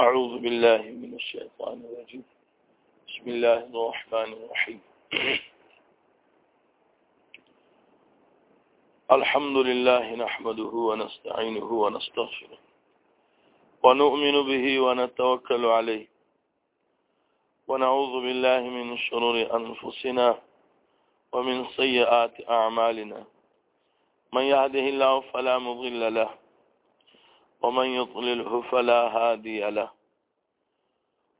أعوذ بالله من الشيطان الرجيم بسم الله الرحمن الرحيم الحمد لله نحمده ونستعينه ونستغفره ونؤمن به ونتوكل عليه ونعوذ بالله من شرور أنفسنا ومن سيئات أعمالنا من يهده الله فلا مضل له ومن يضلله فلا هادي له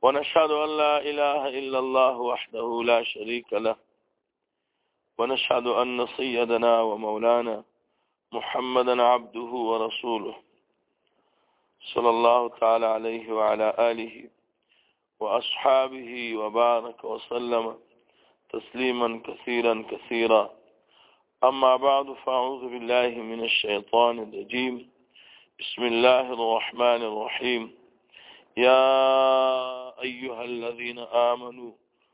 ونشهد أن لا إله إلا الله وحده لا شريك له ونشهد أن سيدنا ومولانا محمدا عبده ورسوله صلى الله تعالى عليه وعلى آله وأصحابه وبارك وسلم تسليما كثيرا كثيرا أما بعد فأعوذ بالله من الشيطان الرجيم بسم الله الرحمن الرحيم يا أيها الذين آمنوا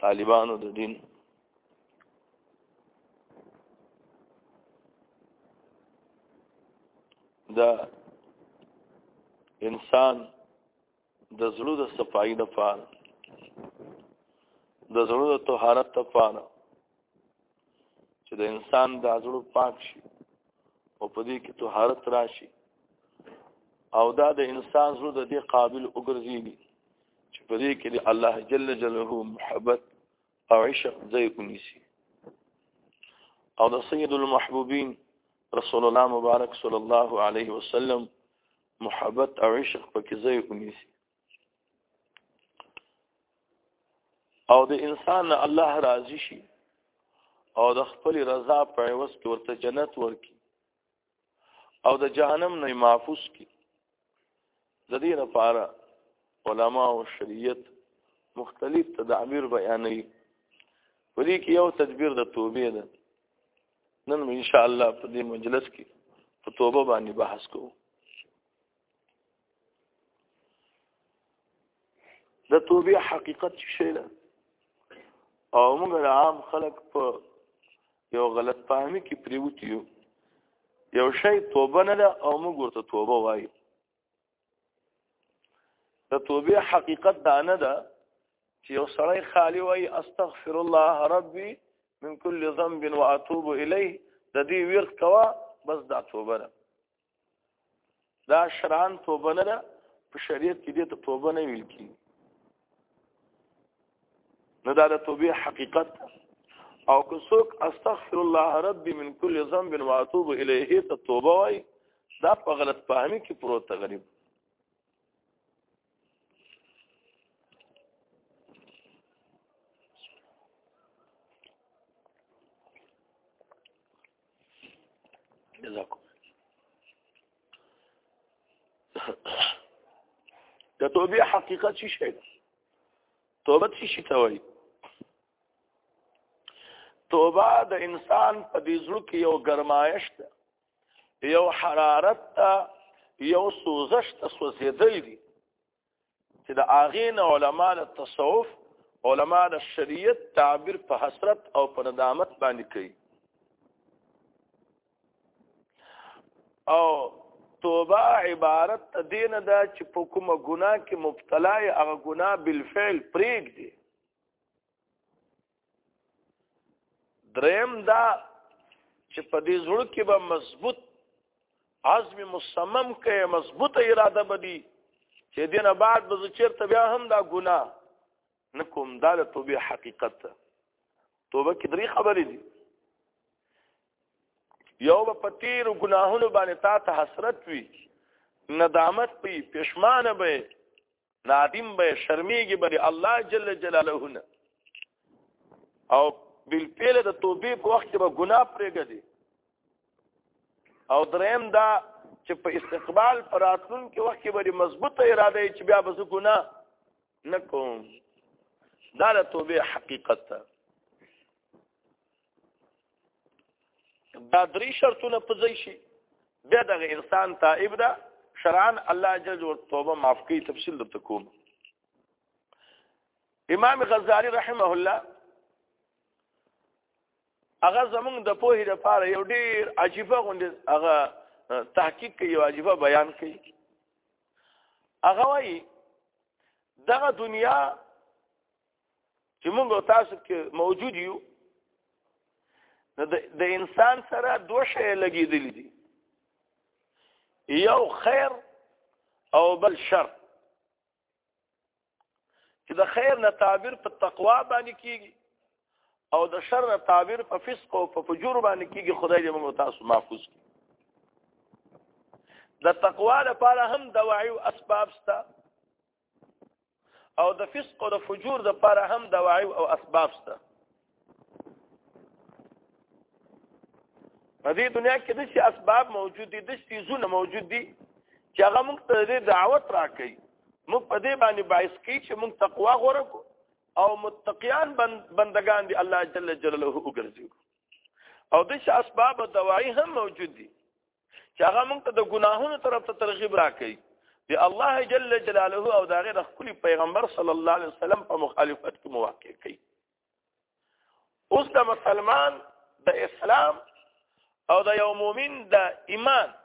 طالبانو د دین دا انسان د زړه د صفائی د پار د زړه د طهارت د پار چې د انسان د زړه پاک شي او په دې کې طهارت راشي او دا د انسان زړه د دې قابل وګرځي چې په دې کې الله جل جلاله محبت او عشق ځای ونیسي او د سید المحبوبین رسول الله مبارک صلی الله علیه وسلم محبت او عشق پکې ځای ونیسي او د انسان الله راضي شي او د خپل رضا په عوض کې ورته جنت ورکي او د جهنم نه محفوظ کی د دې لپاره علما او شریعت مختلف تدابیر بیانوي په دې کې یو تدبیر د توبې ده نن ان شاء الله په دې مجلس کې په توبه باندې بحث کوو د توبې حقیقت څه دی او موږ عام خلک په یو غلط فهمي کې پریوتی یو یو شی توبه نه ده او موږ ورته توبه وایو د توبې حقیقت دا نه ده چې یو سړی خالی وایي استغفر الله ربي من كل ذنب واتوب اليه د دې ویرت کوا بس دا توبه ده دا شرعن توبه نه ده په شریعت کې دې ته توبه نه ویل کیږي نو دا د توبې حقیقت او که څوک استغفر الله ربي من كل ذنب واتوب الیه ته توبه وای دا په غلط فهمي کې پروت غریب جزاکم د توبې حقیقت څه شي ده توبه څه شي ته وایي توبه د انسان په دې زړه کې یو ګرمایش ده یو حرارت ده یو سوزش ته سوزېدل دي چې د هغې نه علما د تصوف علما د شریعت تعبیر په حسرت او په ندامت باندې کوي او توبه عبارت دین ده چې په کومه ګناه کې مبتلا یې هغه ګناه بالفعل پرېږدي دریم دا چې په دې زړه کې به مضبوط عزم مصمم کې مضبوطه اراده بدی چې دینه بعد به چیرته بیا هم دا ګناه نکوم دا له توبه حقیقت ده توبه کې درې خبرې دي یو به په تیر ګناهونو باندې تا ته حسرت وي ندامت وي پښمانه به نادم به شرمېږي به الله جل جلاله نه او بل پیله د توبې په وخت کې به ګناه پرېږدي او دریم دا چې په استقبال پر راتلونکي وخت کې به مضبوطه اراده چې بیا به زه ګناه نه کوم دا د توبې حقیقت ده دا درې شرطونه په ځای شي بیا دغه انسان تائب ده شرعن الله جل و توبه معاف کوي تفصیل درته کوم امام غزالی رحمه الله هغه زمونږ د پوهې لپاره یو ډیر عجیبه غونډه هغه تحقیق کوي یو عجیبه بیان کوي هغه وایي دغه دنیا چې موږ تاسو کې موجود یو نو د انسان سره دوه شی لګېدلې دي یو خیر او بل شر چې د خیر نه تعبیر په تقوا باندې کیږي او د شر نه تعبیر په فسق او په فجور باندې کیږي خدای دې موږ تاسو محفوظ کړي د تقوا لپاره هم دواعي او اسباب سته او د فسق او د فجور د لپاره هم دواعي او اسباب شته په دې دنیا کې د شي اسباب موجود دي د شي زونه موجود دي چې هغه موږ ته د دعوت راکړي موږ په دې باندې باعث کی چې موږ تقوا غوړه کو او متقیان بندگان دي الله جل جلاله وګرځي او د شي اسباب دواعي هم موجود دي چې هغه موږ ته د ګناهونو طرف ته ترغیب راکړي د الله جل جلاله او د هغه د خپل پیغمبر صلی الله علیه وسلم په مخالفت کې مواقع کوي اوس د مسلمان د اسلام او د یو مؤمن د ایمان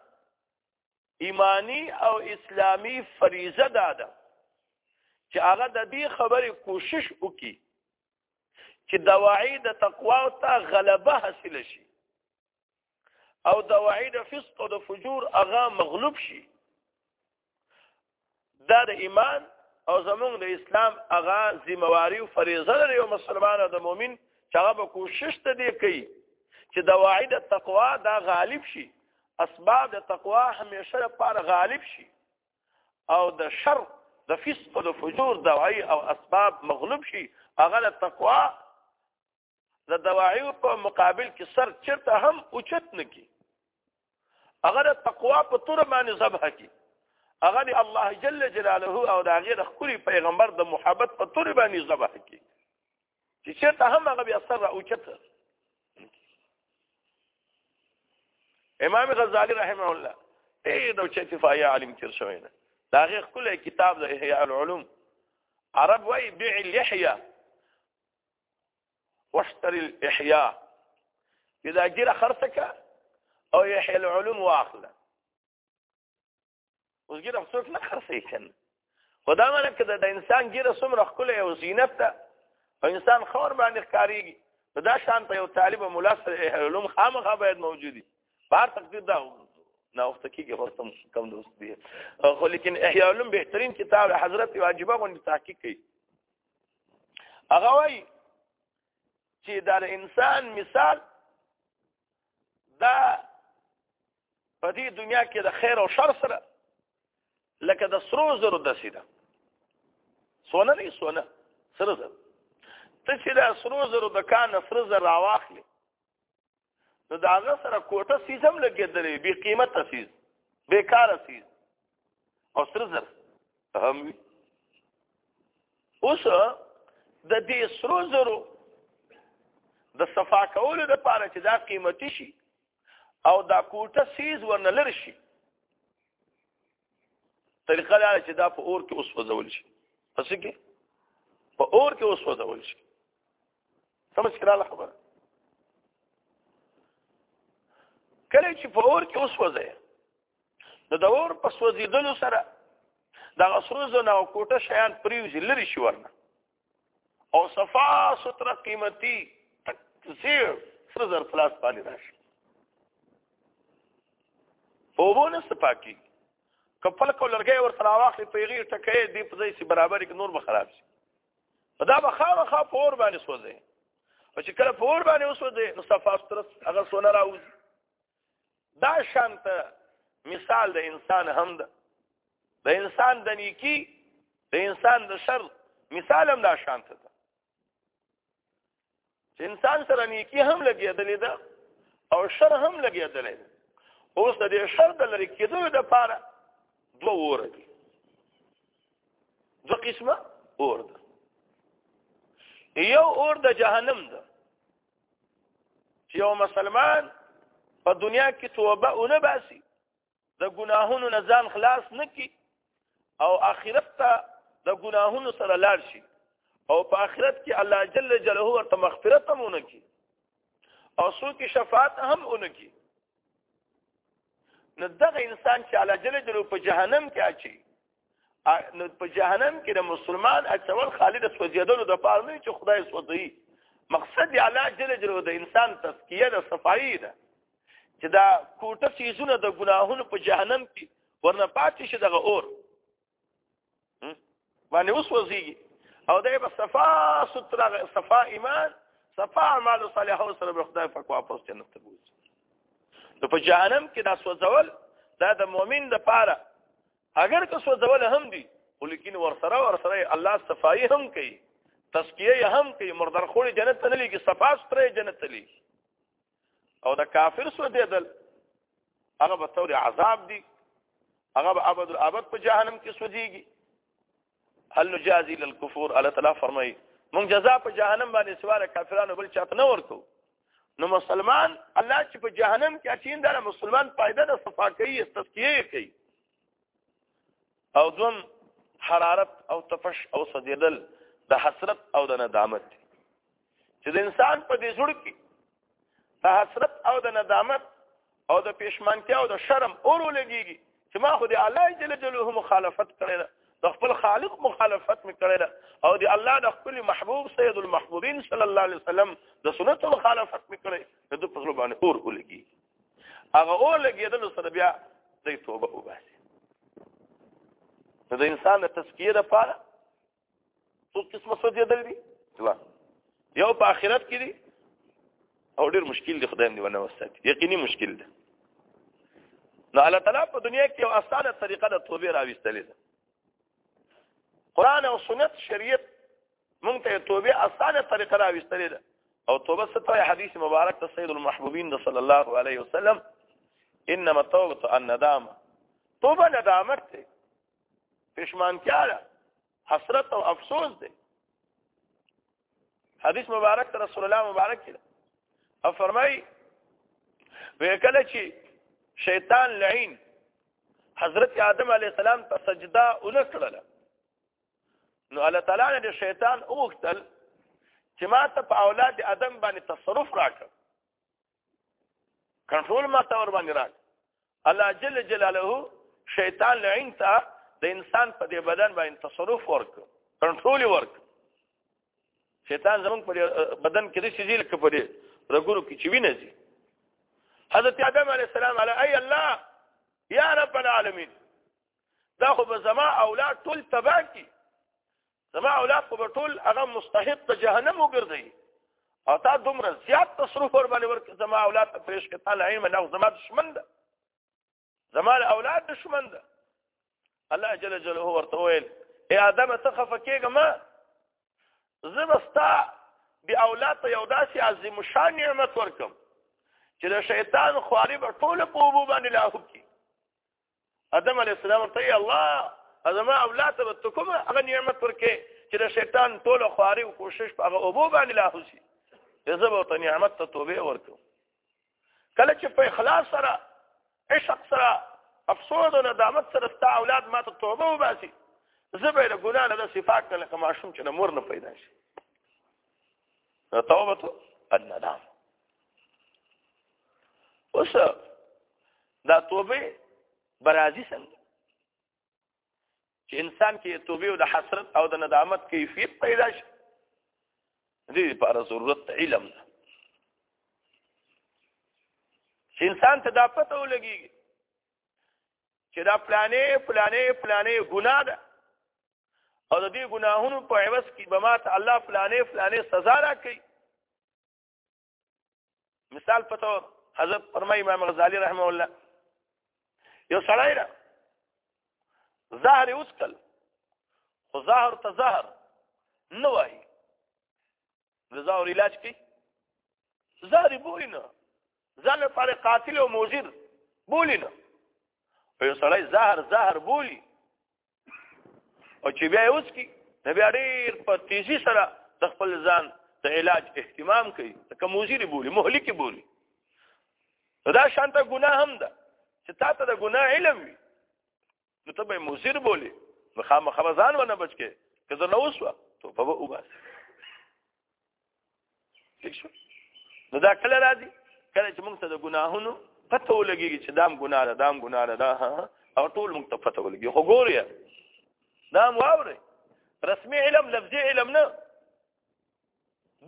ایمانی او اسلامی فریضه ده ده چې هغه د دې خبرې کوشش وکړي چې دواعی د تقوا او ته غلبه حاصل شي او دواعی د فسق او د فجور هغه مغلوب شي دا د ایمان او زمونږ د اسلام هغه ذمہواری او فریضه لري او مسلمان او د مؤمن چې هغه به کوشش ته دی کوي چې د واعد تقوا دا غالب شي اسباب د تقوا همیشه لپاره غالب شي او د شر د فسق او د فجور دواعی او اسباب مغلوب شي هغه د تقوا د دواعی په مقابل کې سر چرته هم اوچت نه کی هغه د تقوا په تور باندې ذبح کی هغه د الله جل جلاله او د هغه د خوري پیغمبر د محبت په تور باندې ذبح کی چې چرته هم هغه بیا سر اوچت امام غزالی رحمه الله ای د چتی فایا عالم تیر شوی نه دا غیر کله کتاب د احیاء العلوم عرب وای بیع اللحیه واشتري الاحياء اذا جرى خرسك او يحيى العلوم واخله اوس ګیره څوک نه خرڅې کن خدا مله کده د انسان ګیره څومره خپل او زینت ته او انسان خور باندې ښکاریږي دا شان په یو طالب مولا سره علوم خامخا باید موجودي بار تقدیر دا نه وخت کېږي خو تم کم دوست دی خو لیکن احیاء علوم بهترین کتاب حضرت واجبہ غو تحقیق کوي هغه وایي چې دا انسان مثال دا په دې دنیا کې د خیر او شر سره لکه د سرو زرو دسې ده سونه نه سونه سره زر ته چې دا سرو زرو د کان سره زر راواخلې نو دا هغه سره کوټه سیزم لګېدلې بی قیمت سیز بیکار سیز او سر زر هم وي اوس د دې سرو زرو د صفا کولو لپاره چې دا قیمتي شي او دا کوټه سیز ورنلر شي طریقه دا چې دا په اور کې اوس وځول شي پس کې په اور کې اوس وځول شي سمجھ کړه خبره کله چې په اور کې اوس وځي نو د اور په سوځیدلو سره د غسروزو نه کوټه شیان پریوزي لري شي ورنه او صفا ستر قیمتي زیر سر زر پلاس باندې راشي په وونه سپاکي کپل کو لرګي ور سره واخلي پیغي ټکې دی په ځای سي برابر کې نور به خراب شي دا به خامہ خا پور باندې سوځي او چې کله پور باندې وسوځي نو صفا ستر هغه سونه راوځي دا شانت مثال د انسان هم ده د انسان د نیکی د انسان د شر مثال هم دا شانت ده چې انسان سره نیکی هم لګېدلې ده او شر هم لګېدلې ده اوس د دې شر د لري کېدو د پاره دوه وره دي دوه قسمه اور ده یو اور د جهنم ده چې یو مسلمان په دنیا کې توبه ونه باسي د ګناهونو نه ځان خلاص نکي او آخرت ته د ګناهونو سره لاړ شي او په آخرت کې الله جل جلاله ورته مغفرت هم ونکي او څوک شفاعت هم ونکي نو دغه انسان چې الله جل جلاله په جهنم کې اچي نو په جهنم کې د مسلمان اچول خالد سوځیدلو د پاره نه چې خدای سوځي مقصد یې الله جل جلاله د انسان تزکیه د صفائی ده چې دا کوټه سیزونه د ګناهونو په جهنم کې ورنه پاتې شي دغه اور باندې اوس وځيږي او دا به صفا ستر صفا ایمان صفا اعمال صالحه سره به خدای په واپس جنت ته بوځي نو په جهنم کې دا سوځول دا د مؤمن لپاره اگر که سوځول هم دي خو لیکن ورسره ورسره الله صفائی هم کوي تزکیه هم کوي مردار خوري جنت ته نه لګي صفا ستره جنت ته لګي او دا کافر سو دیدل هغه به تور عذاب دي هغه به ابد الابد په جهنم کې سوځيږي هل نجازي للكفور الله تعالی فرمایي مونږ جزاء په جهنم باندې سواره کافرانو بل چاته نه ورکو نو مسلمان الله چې په جهنم کې اچین دا مسلمان پایده د صفا کوي تزکیه کوي او دوم حرارت او تفش او صدیدل د حسرت او د ندامت چې د انسان په دې زړه کې د حسرت او د ندامت او د پښمنتیا او د شرم اورو لګيږي چې ما خو د الله جل جلاله مخالفت کړی ده د خپل خالق مخالفت مې کړی ده او د الله د خپل محبوب سید المحبوبین صلی الله علیه وسلم د سنت مخالفت مې کړی د پخلو باندې اور ولګي هغه اور لګیدل سره بیا د توبه وباسي د انسان د تزکیه لپاره څو قسمه سوځېدل دي لا یو په آخرت کې دي او ډېر مشکل دی خدای دې ونه وساتي یقیني مشکل دی نو الله تعالی په دنیا کې یو اسانه طریقه د توبې راوستلې ده قران او سنت شریعت مونږ ته توبه اسانه طریقه راوستلې ده او توبه ستوي حدیث مبارک ته سید المحبوبین صلی الله علیه وسلم انما التوبه الندامه توبه ندامت ده پښمانتیا ده حسرت او افسوس ده حدیث مبارک ته رسول الله مبارک کړه او فرمای وکړه چې شیطان لعین حضرت آدم علی السلام ته سجده ونکړه نو الله تعالی د شیطان اوختل چې ما ته په اولاد آدم باندې تصرف راکړ کنټرول ما ته ور باندې راک الله جل جلاله شیطان لعین ته د انسان په دې بدن باندې تصرف ورک کنټرول ورک شیطان زمونږ په بدن کې د شیزیل کې په دې رګورو کې چې وینې دي حضرت آدم علی السلام علی ای الله یا رب العالمین دا خو به زما اولاد ټول تباہ کی زما اولاد خو به ټول هغه مستحق د جهنم وګرځي او تا دومره زیات تصرف ور باندې ورک زما اولاد ته پېښ کړه تعالی علم نه زما دشمن ده زما اولاد دشمن ده الله جل جلاله ورته ویل اے ادم ته خفکیګه ما زبستا بی اولاد ته یو داسې عظیم شان نعمت ورکم چې د شیطان خواري به ټول په وبو باندې لاهو کی ادم علی السلام ته الله ازما اولاد ته ته کوم هغه نعمت ورکې چې د شیطان ټول خواري او کوشش په هغه اوبو باندې لا هوسي زه به ته نعمت ته توبه ورکم کله چې په اخلاص سره عشق سره افسوس او ندامت سره ستا اولاد ما ته توبه وباسي زه به له ګناه نه داسې پاک کړم لکه ماشوم چې د مور نه پیدا شي توبه الندام اوس دا توبه برازي څنګه چې انسان کې توبه او د حسرت او د ندامت کیفیت پیدا شي دې لپاره ضرورت علم ده چې انسان ته دا پته ولګي چې دا پلانې پلانې پلانې ګناه ده او د دې ګناهونو په عوض کې به ماته الله پلانې پلانې سزا راکړي مثال په تور حضرت فرمای امام غزالی رحمه الله یو سړی را زهر اوسکل خو زهر ته زهر نه وای د زهر علاج کی زهر بولی نه ځان لپاره قاتل او موزر بولی نه یو سړی زهر زهر بولی او چې بیا اوس کی نبی اړیر په تیزی سره د خپل ځان د علاج اهتمام کوي ته کوموزی دی بولی مهلکی بولی دا شانته ګناه هم ده چې تا ته د ګناه علم وي نو ته به مزیر بولی مخامخ ځان ونه بچ کې که زه نو وسو ته په وباس نو دا کله راځي کله چې موږ ته د ګناهونو پته ولګي چې دام ګناه ده دام ګناه ده دا او ټول موږ ته پته ولګي خو ګوري دا واوري رسمي علم لفظي علم نه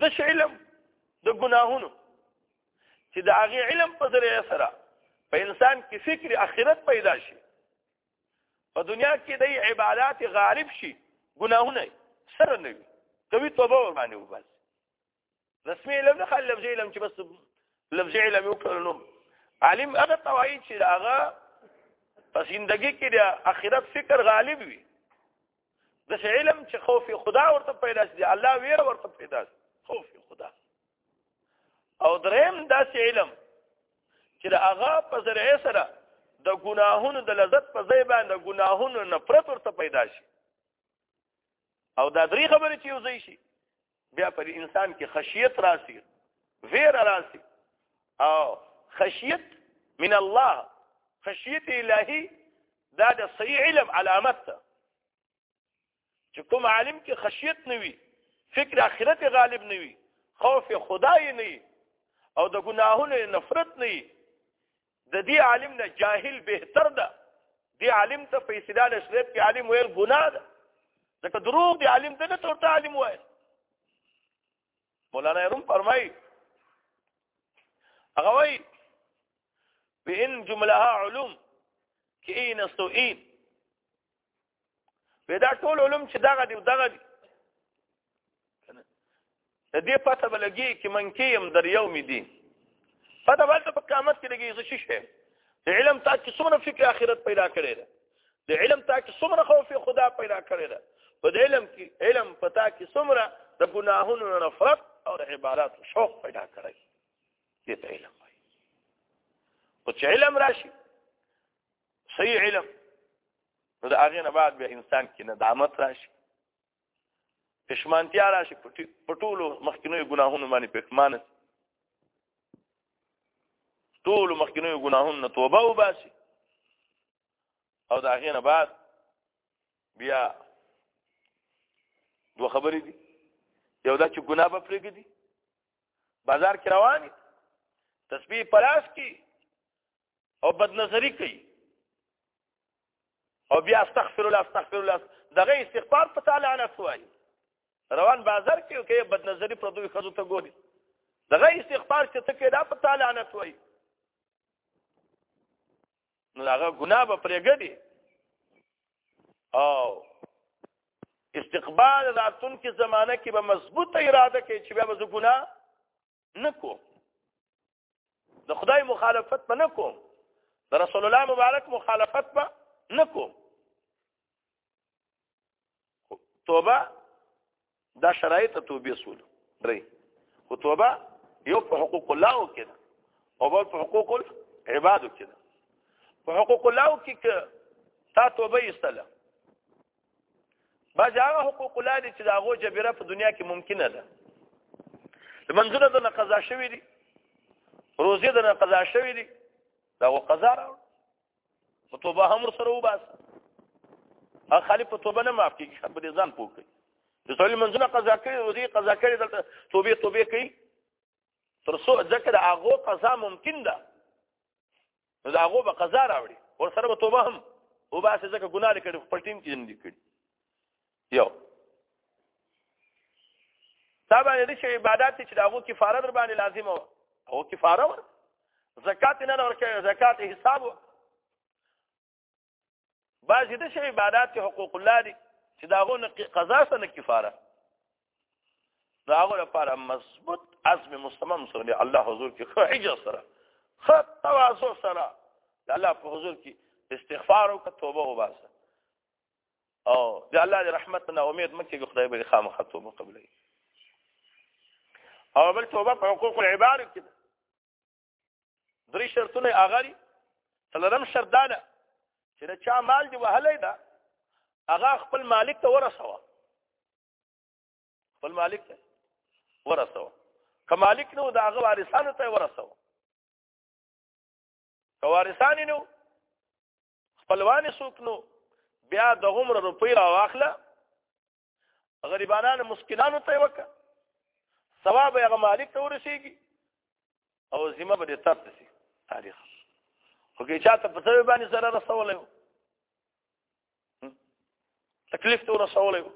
د علم د ګناهونو چې د هغه علم په ذریعه سره په انسان کې فکر اخرت پیدا شي په دنیا کې د عبادت غالب شي ګناهونه سره نه وي کوي توبه ور باندې وبس رسمي علم نه خل لفظي علم چې بس لفظي علم یو کړنو عالم هغه توایي چې هغه په زندګۍ کې د آخرت فکر غالب وي د علم چې خوف خدا ورته پیدا شي الله ویره ورته پیدا شي خوف خدا او دریم داسې علم چې د هغه په ذریعه سره د ګناهونو د لذت په ځای باندې ګناهونو نفرت ورته پیدا شي او دا درې خبرې چې یو ځای شي بیا په انسان کې خشیت راسي ویر راسي او خشیت من الله خشیت الهی دا د صحیح علم علامت ده چې کوم عالم کې خشیت نه وي فکر آخرت غالب نه وي خوف خدای نه وي او د ګناهونو نفرت نه وي د دې عالم نه جاهل بهتر ده دی عالم ته په استدلال اسلام کې عالم ویل ګناه ده ځکه دروغ دی عالم ته نه تورته عالم وایي مولانا روم فرمایي هغه وایي بان جملها علوم کې نستوئین به دا ټول علوم چې دغه دی دغه دی د دې پته بلګي کې من کې يم در یو می دي پته ولته په قیامت کې لګي څه شي د علم تا چې څومره فکر آخرت پیدا کړی دی د علم تا چې څومره خوف خدا پیدا کړی دی په دې علم کې علم پتا کې څومره د ګناهونو نفرت او د عبادت شوق پیدا کړی دې ته علم وایي او چې علم راشي صحیح علم نو د هغه نه بعد بیا انسان کې ندامت راشي پښمانتیا راشي پټولو مخکینو ګناهونو باندې پښمان ټول مخکینو ګناهونو توبه وباسي او د هغه نه بعد بیا دوه خبرې دي یو دا چې ګناه به پرېږدي دي بازار کې رواني تسبیح پلاس کې او بد نظری کوي او بیا استغفر الله استغفر الله دغه استغفار په تعالی نه سوای روان بازار کې کې بد نظری پر دوی خزو ته ګوري دغه استغفار چې ته کې دا په تعالی نه سوای نو هغه ګناه به پرېګدي او استقبال راتون کې زمانہ کې به مضبوطه اراده کوي چې بیا به ګناه نکو د خدای مخالفت په نکو د رسول الله مبارک مخالفت په نکو توبه دا شرایط توبې سول درې خو توبه یو په حقوق الله کې ده او بل په حقوق العباد کې ده په حقوق الله کې تا توبه ایستله بعض هغه حقوق الله دي چې د هغو جبیره په دنیا کې ممکنه ده لمنځونه د نه قضا شوي دي روزې د نه قضا شوي دي دا و قضا راوړ په توبه هم سره وباس هغه خالي په توبه نه معاف کیږي خپل ځان پوکړي د ټول منځونه قضا کړي روزې قضا کړي دلته توبه توبه کوي تر څو ذکر هغه قضا ممکن ده نو دا هغه به قضا راوړي ور سره به توبه هم او باسه ځکه ګناه لري کړي خپل ټیم کې نه کړي یو دا باندې د شی عبادت چې دا هغه کفاره در باندې لازمه و او کفاره ور زکات نه ورکړي زکات حساب بعضې د شی عبادات کې حقوق الله دي چې د هغو نه قضا سره نه کفاره د هغو لپاره مضبوط عزم مستمم سره دی الله حضور کې ښه حجه سره ښه تواضع سره د الله په حضور کې استغفار او توبه وباسه او د الله د رحمت نه امید مکه کې خدای به خامخ توبه قبلې او بل توبه په حقوق العباد کې درې شرطونه اغاري څلورم شرط دا ده چې دا چا مال دی وهلې ده هغه خپل مالک ته ورسوه خپل مالک ته ورسوه که مالک نو دا هغه وارثانو ته ورسوه که وارثان نو خپلوان سوک نو بیا د عمر روپی را واخله غریبانان مسکینانو ته وکړه ثواب یې هغه مالک ته ورسیږي او ذمہ به دې تاسو شي تاریخ خو کې چاته په څه باندې سره رسول یو تکلیف ته رسول یو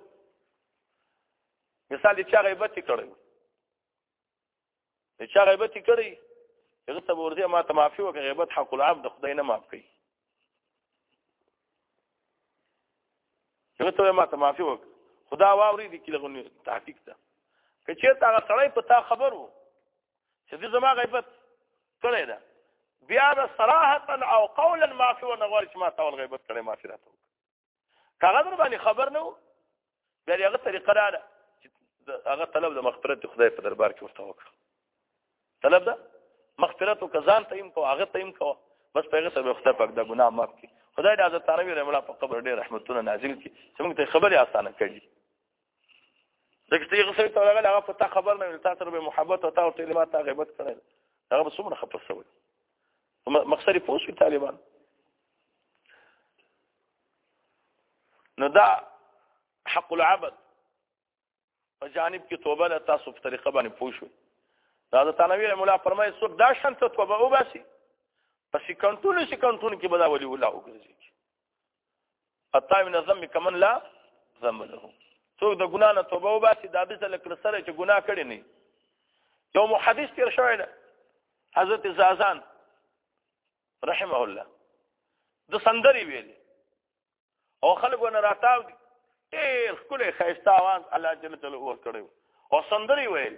مثال چې هغه غیبت کړو چې غیبت کړی هغه ته ورته ما ته معافي وکړي غیبت حق العام د خدای نه معاف کړي هغه ته ما ته معافي وکړي خدا واوري دي کله غونې تحقیق ته که چیرته هغه سړی په تا خبر وو چې دې زما غیبت کړی ده بیا د صراحتا او قولا معافي ونغواړي چې ما تا ول غیبت کړی معافي راته هغه در باندې خبر نه وو بیا هغه طریقه رااله چې هغه طلب د مغفرت خدای په دربار کې ورته وکړ طلب ده مغفرت او کزان ته هم کو هغه ته هم کو بس پیغه سره خدای پاک دا ګناه معاف کړي خدای دې حضرت عربي رحم الله په قبر ډېر رحمتونه نازل کړي چې موږ ته خبره اسانه کړي دغه څه څه ته راغلی هغه پتا خبر نه تا سره به محبت او تا او ته ما تا غیبت کړی هغه به څومره خپه شوی مقصد یې پوه شو طالبان نو دا حق العبد په جانب کې توبه ده تاسو په طریقه باندې پوه شو دا د تنویر مولا فرمایي څوک دا شان ته توبه وباسي په سکندونو سکندونو کې به دا ولي ولا وګرځي الطائب من ذنب کمن لا ذنب له څوک د ګنا نه توبه وباسي دا به سره کړ سره چې ګنا کړی نه یو محدث تیر شوی ده حضرت زازان رحمه الله د سندري ویلي او خلکو نه راتاو دي ډېر ښکلی ښایسته اواز الله جل جلاله ورکړی او سندري ویل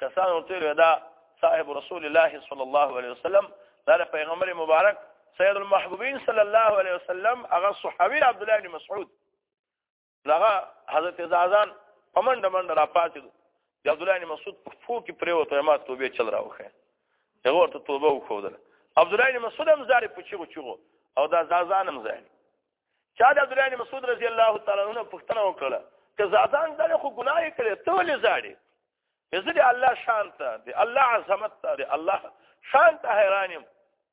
کسان ورته ودا صاحب رسول الله صلی الله علیه وسلم دا پیغمبر مبارک سید المحبوبین صلی الله علیه وسلم هغه صحابي عبد الله بن مسعود هغه حضرت زازان پمند مند را پاتې د عبد الله بن مسعود په فو کې پریوته ما توبه چل راوخه هغه ورته توبه وکړه عبد الله بن مسعود هم زاري پچو چغو او دا زازان هم زاري چا د عبد الله بن مسعود رضی الله تعالی عنہ پښتنه وکړه که زادان دغه خو ګناه کړې ته ولې زاړې زه دې الله شان ته دې الله عظمت ته دې الله شان ته حیران یم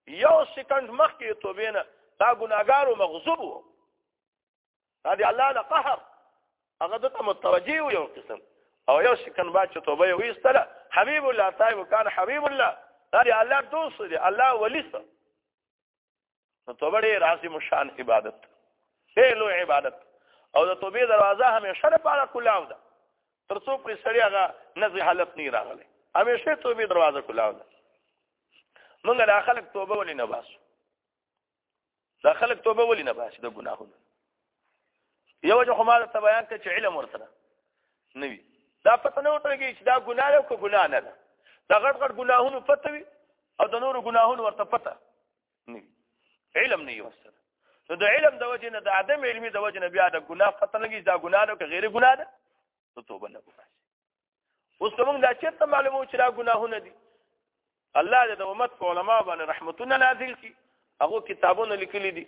یو سکند مخکې توبې نه دا ګناګار او مغضوب وو دا دې الله له قهر هغه دته متوجي و یو قسم او یو سکند بعد چې توبه یې ویستله حبیب الله طيب کان حبیب الله دا دې الله دوست دې الله ولی سره نو توبه ډېر عظیم شان عبادت ډېر لوی عبادت او د توبې دروازه همیشه لپاره کلاو ده تر څو پرې سړی هغه نزه حالت نه راغلی همیشه توبې دروازه کلاو ده موږ د خلک توبه ولې نه باسو د خلک توبه ولې نه باسي د ګناهونو یو جو خمار ته بیان کړ چې علم ورسره نه وي دا پته نه وټرګي چې دا ګناه ده او ګناه نه ده دا غټ غټ ګناهونو پته وي او د نورو ګناهونو ورته پته نه وي علم نه ورسره نو د علم د وجه نه د عدم علمي د وجه نه بیا د ګناه پته لګي دا ګناه نه که غیر ګناه ده ته توبه نه وکړي اوس کوم دا چې ته معلومو چې دا ګناهونه دي الله دې د امت په علما باندې رحمتونه نازل کړي هغه کتابونه لیکلي دي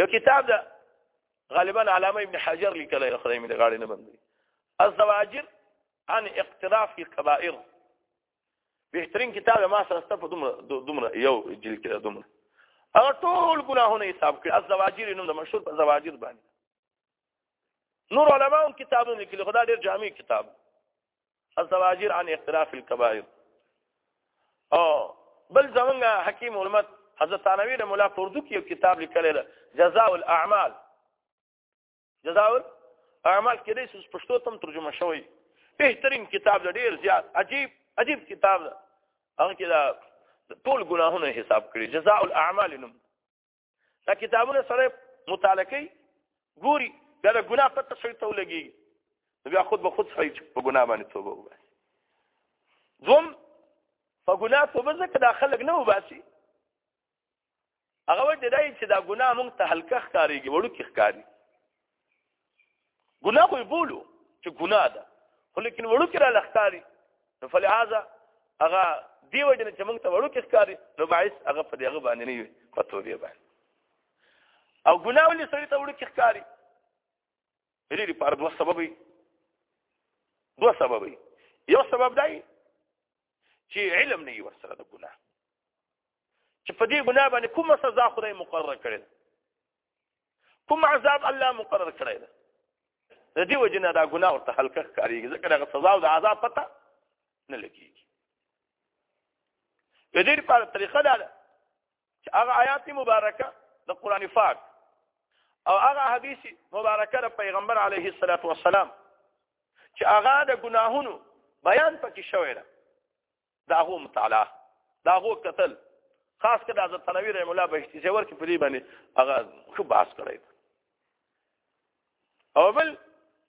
یو کتاب ده غالبا علامه ابن حجر لیکلی دی خدای مې د غاړې نه بندوي الزواجر عن اقتراف الكبائر بهترین کتاب ما سره ستاسو دومره دومره یو جلد کې دومره هغه ټول ګناهونه حساب کړي الزواجر نوم د مشهور په زواجر باندې نور علماء هم کتابونه لیکلي خدا ډېر جامع کتاب الزواجر عن اختلاف الكبائر او بل زمونږ حکیم علمت حضرت ثانوی د مولا پردو کې یو کتاب لیکلی دی جزاء الاعمال جزاء الاعمال کې دی پښتو تم ترجمه شوی بهترین کتاب دی ډېر زیات عجیب عجیب کتاب دی هغه کې دا ټول ګناهونه حساب کړي جزاء الاعمال نوم دا کتابونه سره مطالعه کوي ګوري دا د ګناه پته سړی ته ولګي بیا خود به خود سړی په ګناه باندې توبه وباسي دوم په ګناه توبه ځکه دا خلک نه وباسي هغه وجه دی چې دا ګناه مونږ ته هلکه ښکارېږي وړوکې ښکاري ګناه خو بولو چې ګناه ده خو لیکن وړو کې را لختاري نو فلهذا هغه دی وجنه چې موږ ته وړو کې ښکاري نو باعث هغه په دغه باندې نه وي په توبه باندې او ګناه ولې سړی ته وړو کې ښکاري لري پر دوه سبب دوه سبب یو سبب دی چې علم نه ور سره د ګناه چې په دې ګناه باندې کومه سزا خدای مقرره کړې کوم عذاب الله مقرر کړی دی د دې وجه نه دا ګناه ورته هلکه ښکارېږي ځکه دغه سزا او د عذاب پته نه لګېږي د دې لپاره طریقه دا ده چې هغه آیات مبارکه د قرآن پاک او هغه حدیث مبارکه د پیغمبر علیه الصلاۃ والسلام چې هغه د ګناهونو بیان پکې شوی دی دا هو مطالعه دا هو قتل خاص کړه حضرت تنویر رحم الله بهشتي چې ورکه پری باندې هغه خو باس کړی او بل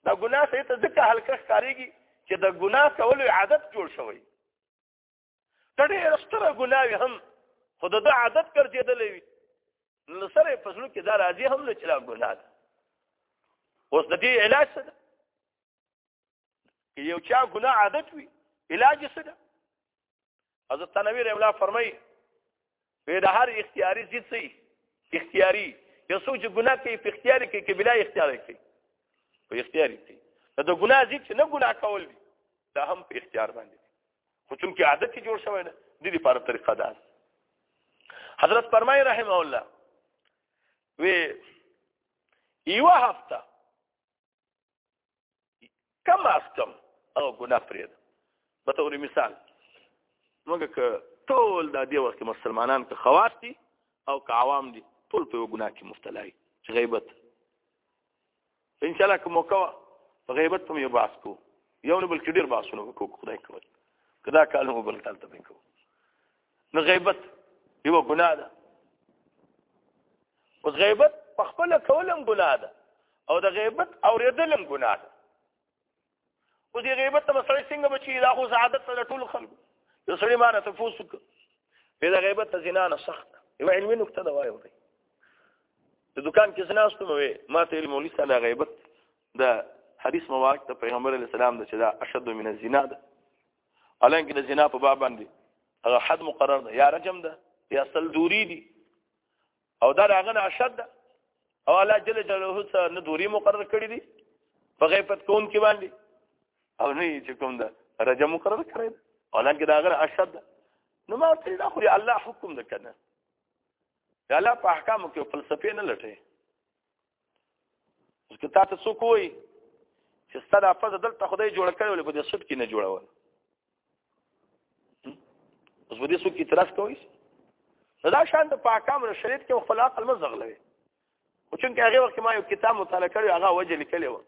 دا ګناه سه ته ځکه هلکه ښکاریږي چې د ګناه کولو عادت جوړ شوی ته ډېر ستره ګناوي هم خو د عادت ګرځېدلې وي نو سره په ځلو کې دا راځي هم نه چې دا ګناه ده اوس د دې علاج څه ده کې یو چا ګناه عادت وي علاج یې څه ده حضرت تنویر املا فرمایي په د هر اختیاري ضد سي اختیاري یو څوک چې ګناه کوي په اختیاري کې کې بلا اختیار کوي په اختیاري کې دا د ګناه ضد چې نه ګناه کول دي دا هم په اختیار باندې خو چون کې عادت جوړ شوی نه دي لپاره طریقه ده حضرت فرمایي رحمه الله وی یو هفته کم از کم او ګناه پرې ده په تور مثال موږ که ټول د دې وخت مسلمانان که خواص دي او که عوام دي ټول په ګناه کې مبتلا دي چې غیبت ان شاء الله کوم کوه په غیبت هم یو باس کو یو نه بلکې ډیر باسونه کو خدای کوي کدا کال نو بل کال ته کو نو غیبت یو ګناه ده اوس غیبت په خپل کولم ګناه ده او د غیبت اوریدلم ګناه ده او دی غیبت ته مسړی څنګه بچی دا خو سعادت ته ټول خلک یو سړی باندې تفوس وک په دا غیبت ته زنا نه سخت یو علمي نقطه دا وایو دی د دکان کې زنا ستو وي ما ته علم ولسه دا غیبت د حدیث مواقع ته پیغمبر علی السلام د چې دا اشد من الزنا ده الان کې د زنا په باب باندې هغه حد مقرر ده یا رجم ده یا سل دوری دي او دا هغه نه اشد ده او الله جل جلاله څه نه دوری مقرر کړی دي په غیبت کون کې باندې او نه چې کوم ده رجم مقرر کړی ده الان کې دا هغه اشد ده نو ما ته دا خو الله حکم ده کنه دا الله په احکام کې فلسفه نه لټه ځکه تا ته څوک وایي چې ستا دا فضل دلته خدای جوړ کړی ولې په دې سود کې نه جوړول اوس په دې سود کې اعتراض کوي دا شان د پاکام او شریعت کې خپل عقل مزغلوي خو چې هغه وخت ما یو کتاب مطالعه کړی هغه وجه لیکلی و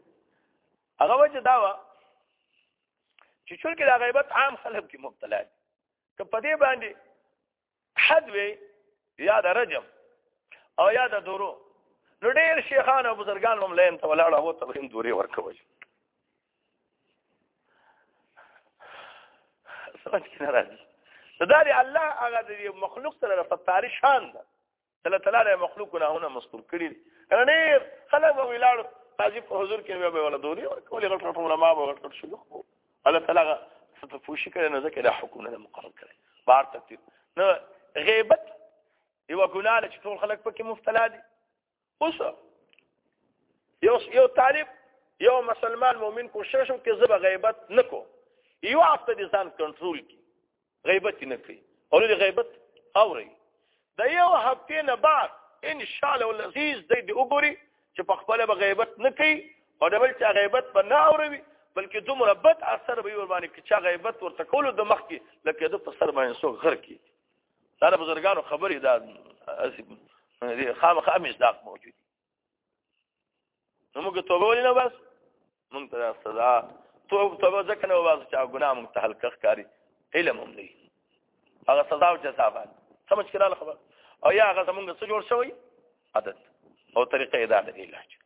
هغه وجه دا و چې چونکې دا غیبت عام خلک کې مبتلا دي که په دې باندې حد وی یا د رجم او یا د دورو نو ډیر شیخان او بزرګان هم لین ته ولاړ او ته هم دوري ورکول سمج کې ناراضي دا دی الله هغه د مخلوق سره د ستاره شان ده الله تعالی له مخلوق ګناهونه مستور کړی دي ډېر خلک به ویلاړ قاضي په حضور کې به ولا دوري ورکول غټ غټ علماء به غټ غټ شيوخ الله تعالی ستاسو فوشي کړي نه ځکه دا حکم نه مقرر کړي بار تکتیر نو غیبت یو ګناه چې ټول خلک پکې مبتلا دي اوس یو یو طالب یو مسلمان مؤمن کوشش وکړي زه غیبت نکو یو هفته دي ځان کنټرول کی غیبت نه کوي او دې غیبت اوري د یو هفته نه بعد ان شاء الله العزیز دې دې وګوري چې په خپل به غیبت نه کوي او د بل چا غیبت به نه اوروي بلکې دومره بد اثر به ور باندې کې چا غیبت ورته کولو د مخ کې لکه د په سر باندې سو غر کې دا بزرګانو خبرې دا اسی خامخا مصداق موجود نو موږ توبه ولې نه بس موږ ته سزا توبه توبه ځکه نه وباسو چې ګناه موږ ته هلکه ښکاري علم هم دی هغه سزا او جزا باندې سمج کړه خبر او یا هغه زمونږ څه جوړ شوی عادت او طریقه ادا د علاج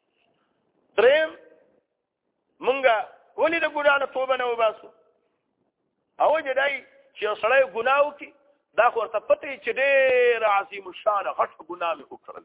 دریم مونږه ولې د ګناه نه توبه نه وباسو او جدای چې سړی ګناه وکي دا خو ورته پته چې ډېر عظیم الشان غټ ګناه مې وکړل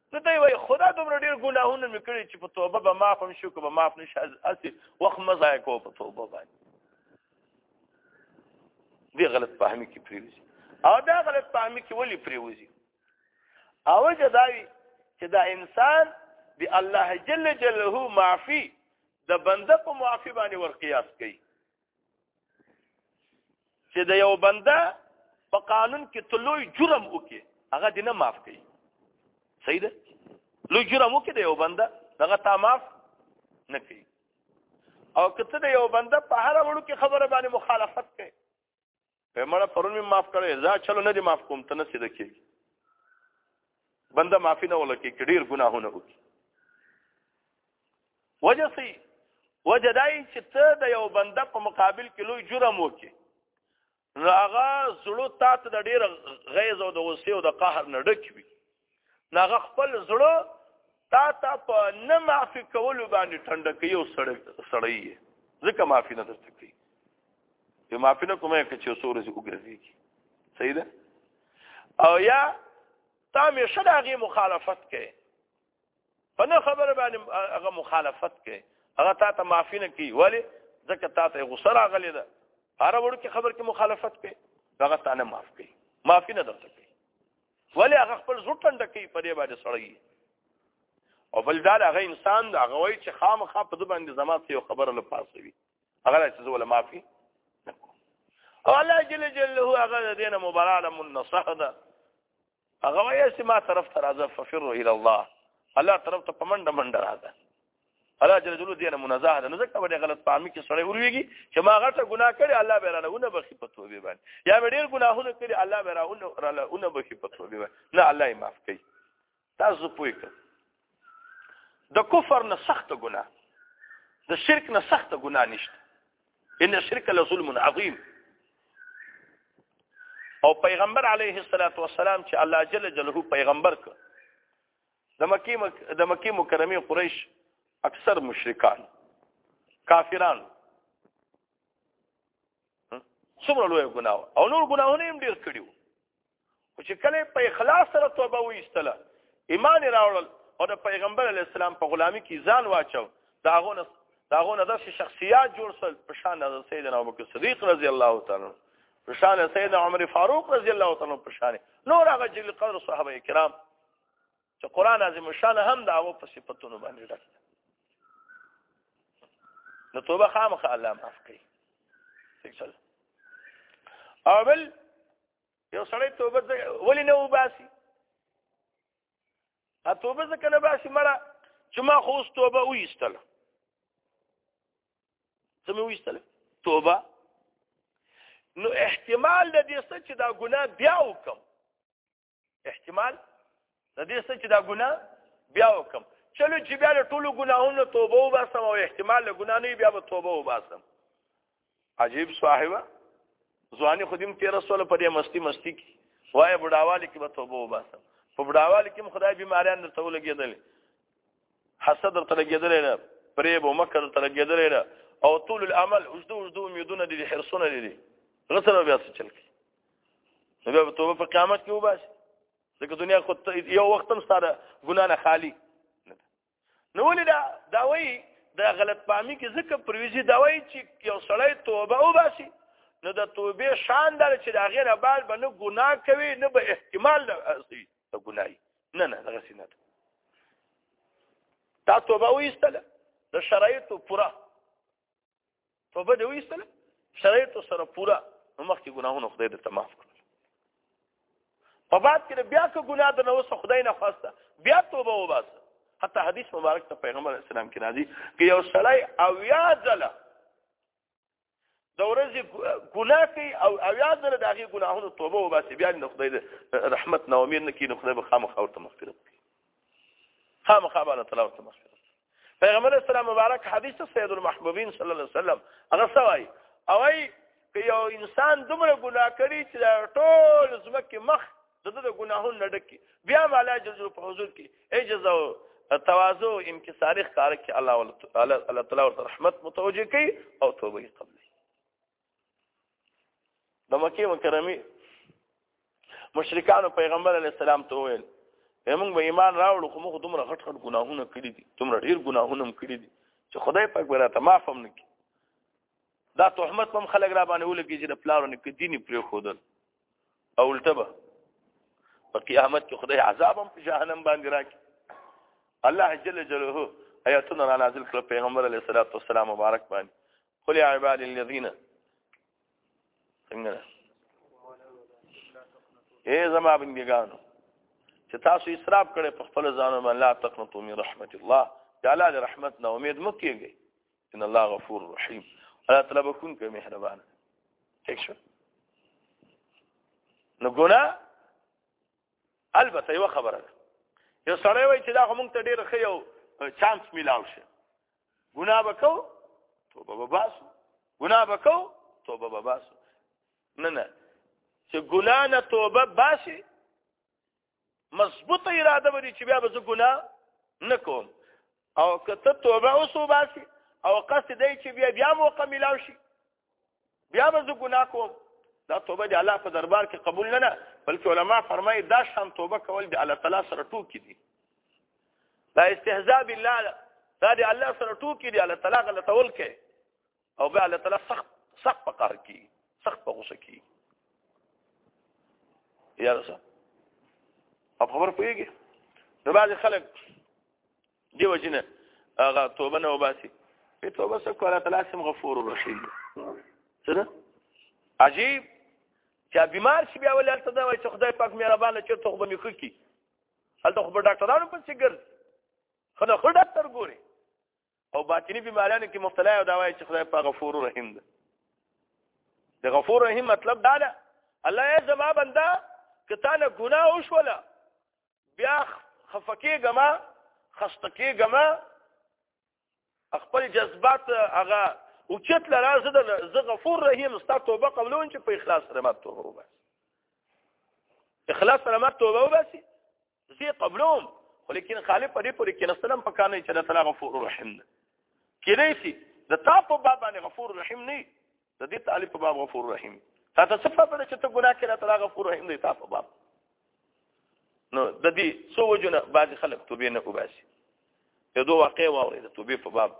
نو دی وای خدا دومره ډیر ګناهونه مې کړی چې په توبه به معاف هم شو که به معاف نشي اسی وخت مزه ضایع کوو په توبه باندې دی غلط فهمي کې پریوزي او دا غلط فهمي کې ولې پریوزي او جداوی چې دا انسان دی الله جل جلاله معافي د بنده په معافي باندې ورقیاس کوي چې د یو بنده په قانون کې تلوي جرم وکي هغه دینه معاف کوي صحیح ده لوی جرم وکي د یو بنده هغه تا معاف نه کوي او کته د یو بنده په هر وړو کې خبره باندې مخالفت کوي وې مړه پرون مې معاف کړې زه چلو نه دې معاف کوم ته نه سیده کېږي بنده معافي نه ولکې کې ډېر ګناهونه وکړي وجه سي وجه دای چې ته د یو بنده په مقابل کې لوی جرم وکړي نو هغه زړه تا ته د ډېر غیظ او د غصې او د قهر نه ډک وي ناغه خپل زړه تا تا په نه معافي کولو باندې ټنډه کوي او سړی سړی ځکه معافي نه درته کوي یو معافي نه کومه کې چې سورې وګرځي صحیح ده او یا تا مې شداغي مخالفت کوي په نه خبره باندې هغه مخالفت کوي هغه تا ته معافي نه کوي ولی ځکه تا ته غوسه راغلې ده هر وړو کې خبر کې مخالفت کوي هغه تا نه معاف کوي معافي نه درته کوي ولی هغه خپل زړه ټنډه کوي په دې باندې سړی او بل دا هغه انسان دا هغه وای چې خامخا په دې باندې زما څه یو خبره لپاسه وي هغه چې زه ولا معافي او الله جل جلاله هغه دینه مبارک منصح ده هغه وای چې ما طرف ته راځه ففر الى الله الله طرف ته پمنډه منډه راځه الله جل جلاله دینه منزه ده نو ځکه باندې غلط فهمي کې سړی ورويږي چې ما غټه ګناه کړې الله به رانه ونه بخي په توبه باندې یا مې ډېر ګناهونه کړې الله به رانه ونه بخي په توبه باندې نه الله یې معاف کوي تاسو پوه کړئ د کفر نه سخت ګناه د شرک نه سخت ګناه نشته ان الشرک لظلم عظیم او پیغمبر علیه الصلاۃ والسلام چې الله جل جلاله پیغمبر ک د مکی مک... د مکی مکرمه قریش اکثر مشرکان کافران څومره لوی ګناه او نور ګناهونه هم ډیر کړیو او چې کله په اخلاص سره توبه ویستله ایمان راوړل او د پیغمبر علی السلام په غلامی کې ځان واچو دا غونه دا غونه د شخصیت جوړ سل په شان د سیدنا ابوبکر صدیق رضی الله تعالی په شان سیدنا عمر فاروق رضی الله تعالی په شان نور هغه جلیل قدر صحابه کرام چې قران عظیم شان هم دا و په صفاتونو باندې ډک نو توبه خامخ الله معاف کوي څه اول یو سړی توبه ولې نه وباسي ا توبه ځکه نه باسي مړه چې ما خو اوس توبه وېستله څه مې وېستله توبه نو احتمال د دې څه چې دا ګناه بیا وکم احتمال د دې څه چې دا ګناه بیا وکم چلو چې بیا له ټولو ګناهونو توبه وباسم او احتمال له ګناه نه بیا به توبه وباسم عجیب صاحبه ځواني خودیم 13 سال پرې مستی مستی کی وای بډاواله کې به توبه وباسم په بډاواله کې خدای بیماریان نه ته لګیدل حسد درته لګیدل نه پرې به مکه درته لګیدل نه او طول العمل اوجدو اوجدو امیدونه دي حرسونه دي غسر بیا څه چل کی نو به توبه په قیامت کې وباسي ځکه دنیا خو یو وخت هم ستاره ګنا نه خالی نو ولې دا دا وایي دا غلط پامي کې ځکه پرويزي دا وایي چې یو سړی توبه وباسي نو د توبې شان دار چې دا غیر بعد به نه ګناه کوي نه به احتمال لري د ګناي نه نه دغه سینه تا توبه ویستله د شرایطو پوره توبه دې ویستله شرایط سره پورا نو مخکې ګناهونه خدای دې ته معاف کړ په بعد کې بیا که ګناه د نو څه خدای نه خواسته بیا توبه وباسه حتی حدیث مبارک ته پیغمبر اسلام کې راځي چې یو سړی او یا ځله د ورځې ګناه کوي او او یا ځله د هغې ګناهونو توبه وباسي بیا د خدای د رحمت نه امید نه کینې خدای به خامخا ورته مغفرت کوي خامخا باندې تلاوت ته مخکې پیغمبر اسلام مبارک حدیث سید المحبوبین صلی الله علیه وسلم هغه سوای او ای که یو انسان دومره ګناه کړي چې ټول زمکه مخ د د ګناهونو نه ډکې بیا مالا جزو په حضور کې اجز او تواضع انکسار ښکار کې الله الله تعالی ورته رحمت متوجه کوي او توبه قبل د مکه مکرمه مشرکانو پیغمبر علی السلام ته وویل موږ به ایمان راوړو خو موږ دومره غټ غټ ګناهونه کړی دي دومره ډیر ګناهونه هم کړی دي چې خدای پاک به راته معاف هم نکړي دا تهمت هم خلک را باندې ولګي چې د پلارو نه کدینی پرې خودل او التبه په قیامت کې خدای عذاب هم په جهنم باندې راکړي الله جل جلاله آیاتونه را نازل کړ پیغمبر علیه الصلاۃ والسلام مبارک باندې قل يا عباد الذين څنګه اے زما بندګانو چې تاسو اسراف کړي په خپل ځانو باندې لا تقنطوا من رحمت الله تعالی د رحمت نه امید مکیږي ان الله غفور رحیم الله تعالی بكون کې مهربان ٹھیک شو نو ګنا البته یو خبره یو سړی وای چې دا هم ته ډیر ښه یو چانس ملاو شي ګناه وکاو توبه به باسو ګناه وکاو توبه به باسو نه نه چې ګناه نه توبه باسي مضبوطه اراده ودی چې بیا به زه ګناه نه کوم او که ته توبه اوسو باسي او قصد دی چې بیا بیا موقع ملاو شي بیا به زه ګناه کوم دا توبه د الله په دربار کې قبول نه نه بلکې علما فرمایي دا شان توبه کول د الله تعالی سره ټوکی دي دا استهزاء بالله دا د الله سره ټوکی دي الله تعالی غلطول کوي او به الله تعالی سخت سخت په قهر کوي سخت په غوسه کوي یا رسول په خبر پوهیږي نو بعضې خلک دی وجنه هغه توبه نه وباسي په توبه سره کوله تعالی سم غفور الرحیم څه عجیب چې بیمار شي بیا ولې ته دا وایي چې خدای پاک مهربانه چې ته خو به مې کی هلته خو به ډاکټرانو پسې ګرځي خو نه خو ډاکټر ګوري او باطنی بیماریانو کې مبتلا یو دا وایي چې خدای پاک غفور رحیم ده د غفور رحیم مطلب دا ده الله یې زما بنده که تا نه ګناه وشوله بیا خفکه ګما خستکه ګما خپل جذبات هغه اوچت لرا زه د زه غفور رحیم ستا توبه قبلون چې په اخلاص سره ما توبه وباسي اخلاص سره ما توبه وباسي زه قبلوم ولیکن خالق په دې پورې کې نستلم په کانه چې الله تعالی غفور رحیم دی کېدای شي د تا په باب باندې غفور رحیم نه د دې طالب په باب غفور رحیم تا ته څه پته ده چې ته ګناه کړې ته غفور رحیم دی تا په باب نو د دې څو وجونه بعض خلک توبې نه وباسي یو دوه واقع واوري د توبې په باب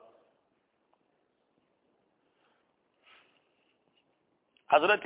حضرت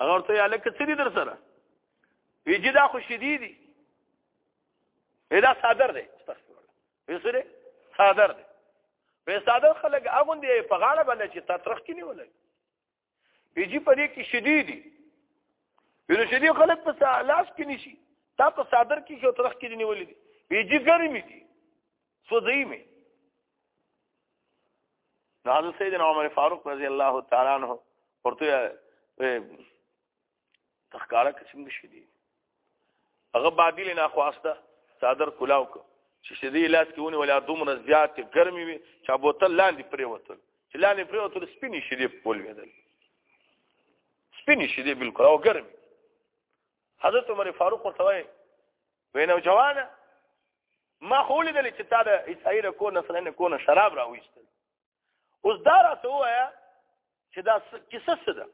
هغه ورته یا لکه څه دي در سره ویجی دا خو شدید دي دا صادر دی استغفر الله ویسره صادر دی په صادر خلک اغون دی په غاړه باندې چې تا ترخ کې نیول ویجی په دې کې شدید دي وینو شدید خلک په لاس کې نشي تا په صادر کې یو ترخ کې نیول دي ویجی ګرمي دي سوځي می نو حضرت سیدنا عمر فاروق رضی الله تعالی عنہ ورته تخکارا کچم نشي دي هغه بادیل نه خواسته صادر کلاو کو چې شدي لاس کې ونی ولا دومره زیات ګرمي وي چې بوتل لاندې پرې وتل چې لاندې پرې وتل سپینې شدي پول ویدل سپینې شدي بالکل او ګرمي حضرت عمر فاروق ورته وای وینو جوانه ما خو لیدل چې تا د عیسائی له کور نه سلنه کور نه شراب راوېستل اوس دا راته وایا چې دا کیسه څه ده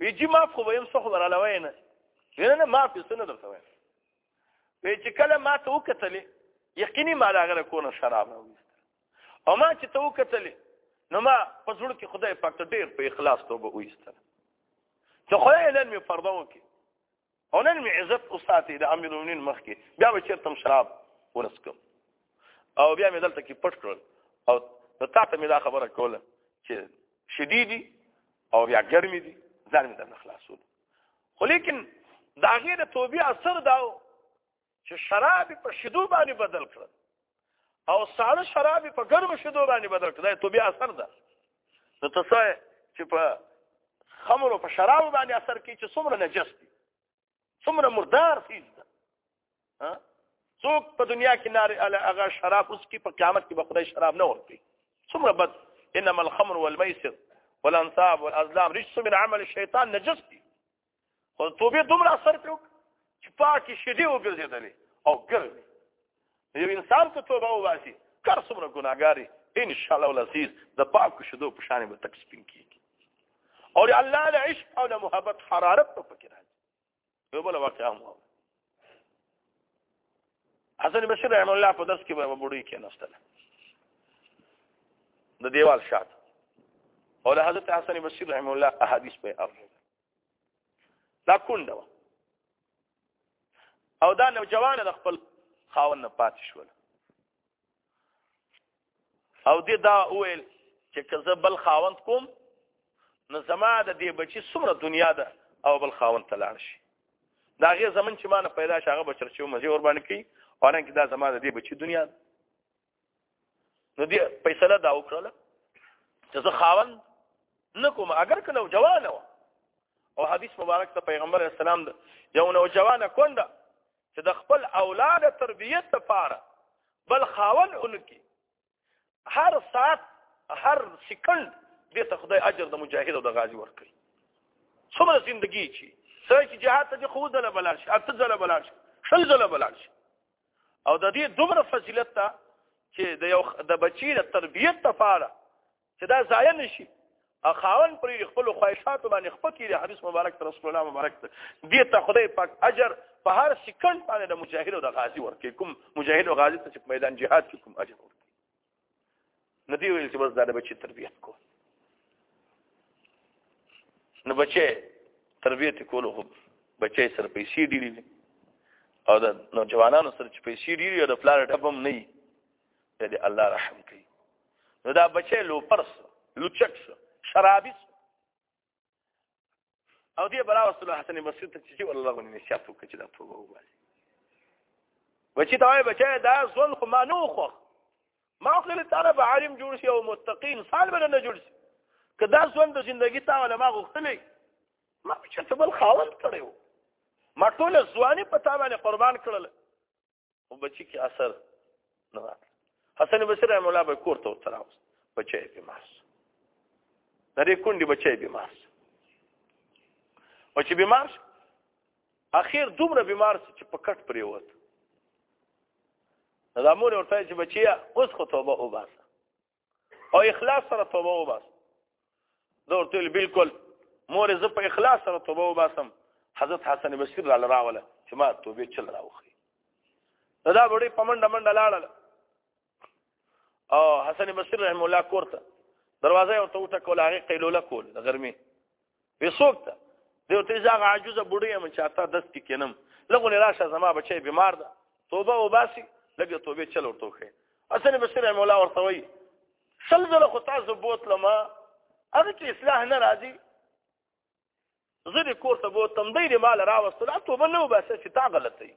وی جی ما خو ویم څه خبر علاوه نه نه نه ما په سن درته وایم وی چې کله ما ته وکتلې یقیني ما دا غره کونه شراب راوېست او ما چې ته وکتلې نو ما په زړه کې خدای پاک ته ډېر په اخلاص توبه وېستل چې خدای نن مې فرض وکړي او نن مې عزت اوساتې د امیر المؤمنین مخ کې بیا به چېرته شراب ورسکم او بیا مې دلته کې پټ کړل او نو تا ته مې دا خبره کوله چې شدیدي او بیا ګرمي دي ځان مې درنه خلاصول خو لیکن دا غیر توبې اثر داو چې شراب په شیدو باندې بدل کړل او ساړه شراب په ګرم شیدو باندې بدل کړل دا طبي اثر ده نو تاسو چې په خمر او په شراب باندې اثر کوي چې څومره نجس دي څومره مردار فیز ده ها څوک په دنیا کې نار هغه شراب اوس کې په قیامت کې به خدای شراب نه ورکړي څومره بد انما الخمر والميسر والانصاب والازلام رجس من عمل الشيطان نجس دي خو توبه دومره اثر پیو چې پاکي شدي وګرځېدلې او ګرمي یو انسان ته توبه واسي کار څومره ګناګاري ان شاء الله العزيز د پاکو شدو په شان به تک سپین کیږي او الله له عشق او له محبت حرارت په فکر راځي یو بل واقعا مو حسن بشیر رحم الله په درس کې به وړي کې نستل د دیوال شاته او له حضرت حسن بشیر رحم الله احادیث په اړه دا کونډه وه او دا نوجوانه د خپل خاوند نه پاتې شول او دې دا وویل چې که زه بل خاوند کوم نو زما د دې بچي څومره دنیا ده او بل خاوند ته لاړ شي د هغې زمن چې ما نه پیدا شي هغه به چرچو مزې ورباندې کوي حالانکه دا زما د دې بچي دنیا ده نو دی فیصله دا وکړه چې زه خاون نه کوم اگر که نو جوان و او حدیث مبارک ته پیغمبر اسلام د یو نو جوان کونډه چې د خپل اولاد تربیت لپاره بل خاون انکی هر ساعت هر سکند دې ته خدای اجر د مجاهد او د غازی ورکړي څومره ژوندۍ چی سره چې جهاد ته خو دله بلار شي اته ځله بلار شي شل ځله بلار شي او د دې دومره فضیلت ته چې د یو د بچی د تربیت لپاره چې دا ضایع نشي اخاون پر خپل خواهشات باندې خپل کې حدیث مبارک تر رسول الله مبارک ته دې ته خدای پاک اجر په هر سکند باندې د مجاهد او د غازی ورکې کوم مجاهد او غازی ته چې میدان جهاد کې کوم اجر ورکې نه دی ویل چې بس دا د بچی تربیت کو نه بچی تربیت کولو خو بچی سره پیسې ډیری دي او د نوجوانانو سره چې پیسې ډیری او د پلار ډبم نه وي د الله رحم کوي نو دا بچی لو پرس لوچک شو شرابي او دې برا وصل حسن بصری ته چې والله غو نه شافو کې چې دا توبه وباسي بچی دا وای بچی دا ځول خو ما نو خو ما خپل تعالی به عالم جوړ شي او متقی انسان به نه جوړ شي که دا ځول د ژوندۍ تا علماء غوښتلې ما چې ته بل خاوند کړو ما ټول ځواني په تا باندې قربان کړل او بچی کې اثر نه راځي حسن بصری رحم الله به کور ته تراوس بچی به ماس درې کونډي بچی به ماس او چې بیمار شو اخیر دومره بیمار شو چې په کټ پرې ووت دا مور ورته چې بچیا اوس خو توبه وباسه او اخلاص سره توبه وباس دا ورته بالکل مور زه په اخلاص سره توبه وباسم حضرت حسن بصری را راوله چې ما توبه چل راوخی دا وړي پمنډ منډه لاړل او حسن بصری رحم الله کورته دروازه ورته وټه کول هغه قیلوله کول د ګرمي وې څوک ته دیو ته ځغه عجوز بډې من چاته دس پکینم لغونه راشه زما بچي بیمار ده توبه وباسي لګي توبه چل ورته خې اسنه بشیر مولا ورته وي شل زله خو تاسو بوت لما هغه کې اصلاح نه راځي زه دې کور ته بوتم دی دې مال راوستل توبه نه وباسه چې تا غلطي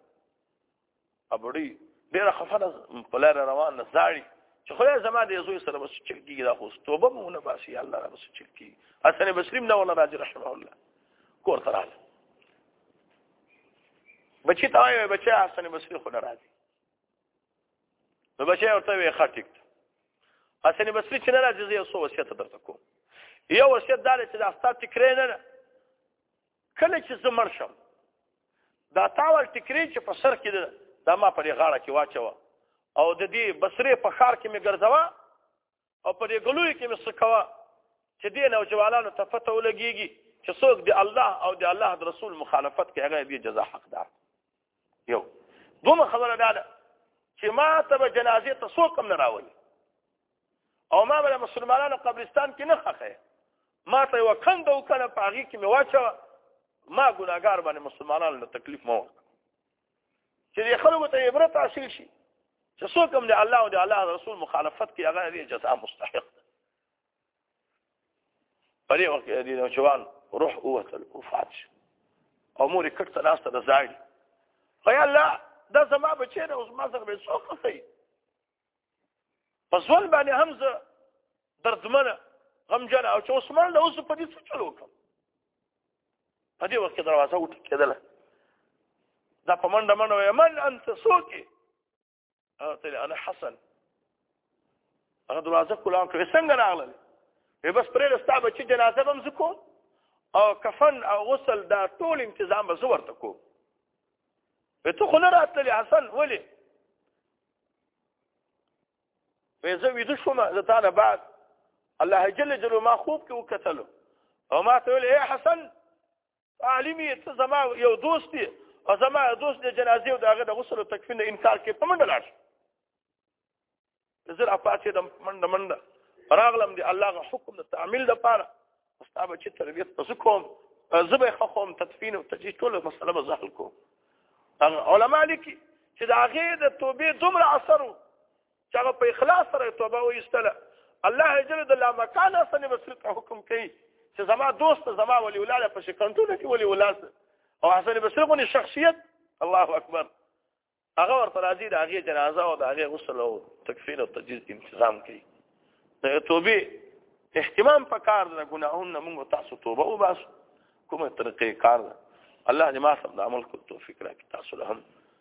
ابړي ډیره خفنه په لار روان نه زاړي چې خدای زما د یزوی سره بس چک کیږي دا خو توبه مو نه باسي الله را بس چک کیږي حسن بصری نه ولا راځي رحمه الله کور ته راغله بچی ته وایي بچی حسن بصری خو نه راځي نو بچی ورته وی خټیک حسن بصری چې نه راځي زه یو څه وصیت درته کوم یو وصیت دا چې دا ستاسو تکرې نه کله چې زه مړ شم دا تاول ټکری چې په سر کې ده دا ما په غاړه کې واچوه او د دې بصرې په ښار کې مې ګرځوه او په دې ګلوی کې مې سکوه چې دې نوجوالانو ته پته ولګيږي چې څوک د الله او د الله د رسول مخالفت کوي هغه دې جزا حقدار یو دومره خبره دا ده چې ما ته به جنازې ته څوک هم نه راولي او ما به د مسلمانانو قبرستان کې نه خخه ما ته یو کند او کنه په هغه کې مې واچوه ما ګناګار باندې مسلمانانو له تکلیف مو چې د خلکو ته عبرت حاصل شي چې څوک هم د الله او د الله رسول مخالفت کوي هغه د جزاء مستحق په دې وخت کې د نوجوان روح اوتل وفات شو او مور یې کټ ته ناسته ده زاړي وای الله دا زما بچی نه اوس ما سره به څوک نه کوي په ځوان باندې هم زه دردمنه غمجنه او چې عثمان له اوس په دې څه چل وکړم په دې وخت کې دروازه وټکېدله دا په منډه منډه وایي من انت څوک تل انا حسن هغه دروازه کولاو کې څنګه راغله به بس پرې رستا به چې جنازه بم زکو او کفن او غسل دا ټول تنظیم به زور تکو به ته خو نه راتلې حسن ولی به زه ویده شوم زه تا نه بعد الله جل جلاله ما خوب کې وکتلو او ما ته ویل اے حسن عالمي ته زما یو دوست دی او زما دوست د جنازې او دغه د غسل او تکفین انکار کوي په منډه لاړ زه را پاتې د منډه منډه راغلم دی الله غ حکم د تعمیل د پاره استاد چې تربیت پس کوم زه به خخوم تدفین او تجهیز ټول مسله به زحل کوم علماء لیکي چې د هغه د توبې دومره اثر چې هغه په اخلاص سره توبه وایستله الله جل د لا مکان سره وسرت حکم کوي چې زما دوست زما ولي ولاله په شکنټونه کې ولي ولاله او حسن بصری غوني شخصیت الله اکبر هغه ورته راځي د هغه جنازه او د هغه غسل او تکفین او تجهیز تنظیم کوي د توبه اهتمام پکار د ګناهونو موږ تاسو توبه او باسو کومه طریقې کار ده الله دې ما سم د عمل کو توفیق راکړي تاسو له هم